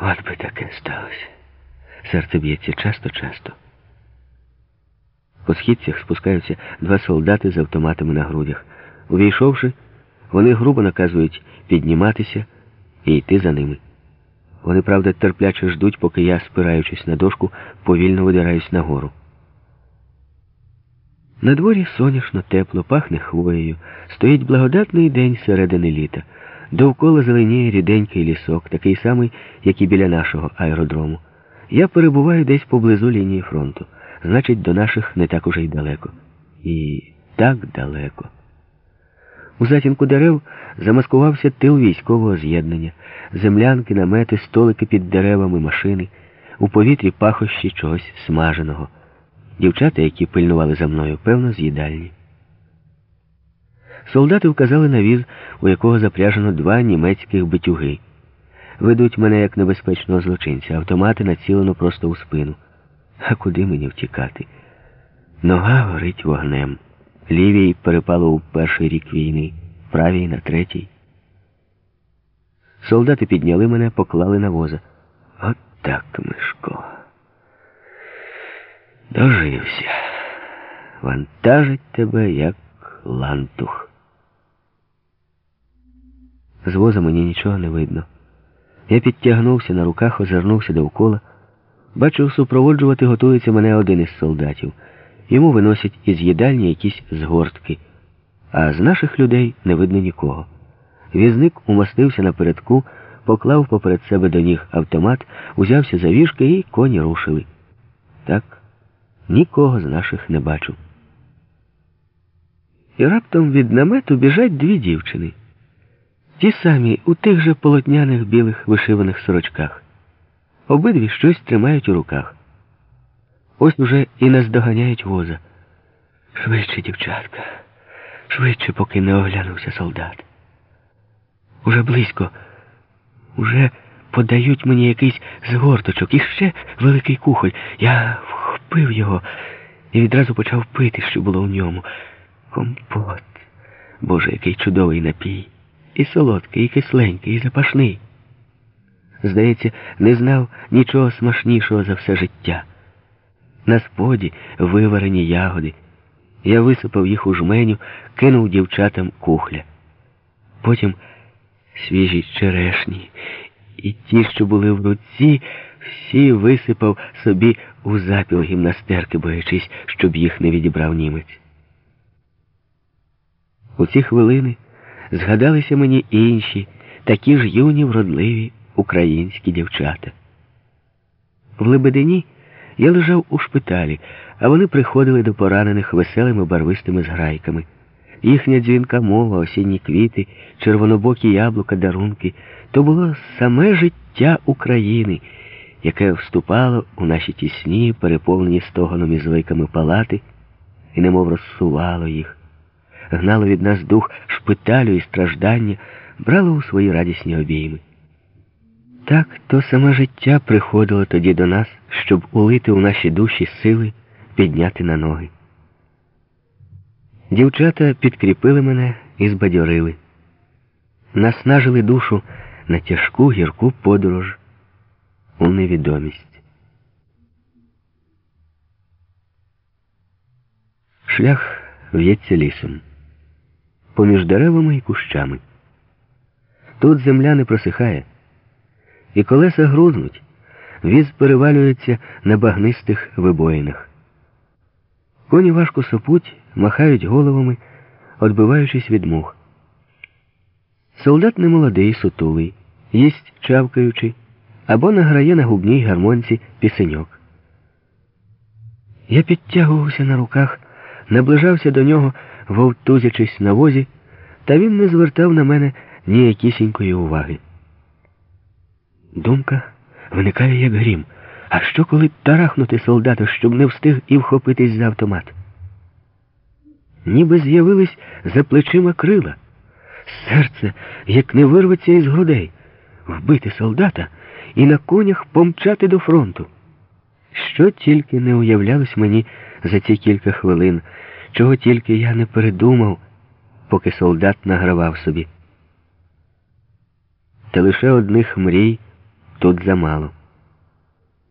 От би таке сталося. Серце б'ється часто-часто. По східцях спускаються два солдати з автоматами на грудях. Увійшовши, вони грубо наказують підніматися і йти за ними. Вони, правда, терпляче ждуть, поки я, спираючись на дошку, повільно видираюсь нагору. На дворі сонячно, тепло, пахне хвоєю. Стоїть благодатний день середини літа. Довкола зеленіє ріденький лісок, такий самий, як і біля нашого аеродрому. Я перебуваю десь поблизу лінії фронту. Значить, до наших не так уже й далеко. І так далеко. У затінку дерев замаскувався тил військового з'єднання, землянки, намети, столики під деревами, машини, у повітрі пахощі чогось смаженого. Дівчата, які пильнували за мною, певно, з їдальні. Солдати вказали на віз, у якого запряжено два німецьких битюги. Ведуть мене як небезпечного злочинця, автомати націлено просто у спину. А куди мені втікати? Нога горить вогнем. Лівій перепало у перший рік війни, правій на третій. Солдати підняли мене, поклали на воза. От так, Мишко. Дожився. Вантажить тебе, як лантух. З воза мені нічого не видно. Я підтягнувся на руках, озирнувся довкола. Бачив, супроводжувати готується мене один із солдатів. Йому виносять із їдальні якісь згортки, а з наших людей не видно нікого. Візник умостився напередку, поклав поперед себе до ніг автомат, узявся за віжки і коні рушили. Так, нікого з наших не бачу. І раптом від намету біжать дві дівчини. Ті самі у тих же полотняних білих вишиваних сорочках. Обидві щось тримають у руках. Ось уже і наздоганяють воза. Швидше, дівчатка, швидше, поки не оглянувся солдат. Уже близько, уже подають мені якийсь згорточок і ще великий кухоль. Я вхопив його і відразу почав пити, що було в ньому. Компот. Боже, який чудовий напій. І солодкий, і кисленький, і запашний. Здається, не знав нічого смачнішого за все життя. На споді виварені ягоди. Я висипав їх у жменю, кинув дівчатам кухля. Потім свіжі черешні. І ті, що були в руці, всі висипав собі у запіл гімнастерки, боячись, щоб їх не відібрав німець. У ці хвилини згадалися мені інші, такі ж юні, вродливі українські дівчата. В Лебедині я лежав у шпиталі, а вони приходили до поранених веселими барвистими зграйками. Їхня дзвінка мова, осінні квіти, червонобокі яблука, дарунки то було саме життя України, яке вступало у наші тісні, переповнені стогоном і звиками палати, і немов розсувало їх, гнало від нас дух шпиталю і страждання, брало у свої радісні обійми. Так то саме життя приходило тоді до нас, щоб улити у наші душі сили підняти на ноги. Дівчата підкріпили мене і збадьорили, наснажили душу на тяжку гірку подорож у невідомість. Шлях в'ється лісом, поміж деревами і кущами. Тут земля не просихає і колеса грузнуть, віз перевалюється на багнистих вибоїнах. Коні важко сопуть, махають головами, відбиваючись від мух. Солдат немолодий, сутулий, їсть чавкаючи, або награє на губній гармонці пісеньок. Я підтягувався на руках, наближався до нього, вовтузячись на возі, та він не звертав на мене ніякісінької уваги. Думка виникає, як грім. А що, коли тарахнути солдата, щоб не встиг і вхопитись за автомат? Ніби з'явились за плечима крила. Серце, як не вирветься із грудей, вбити солдата і на конях помчати до фронту. Що тільки не уявлялось мені за ці кілька хвилин, чого тільки я не передумав, поки солдат награвав собі. Та лише одних мрій тут замало.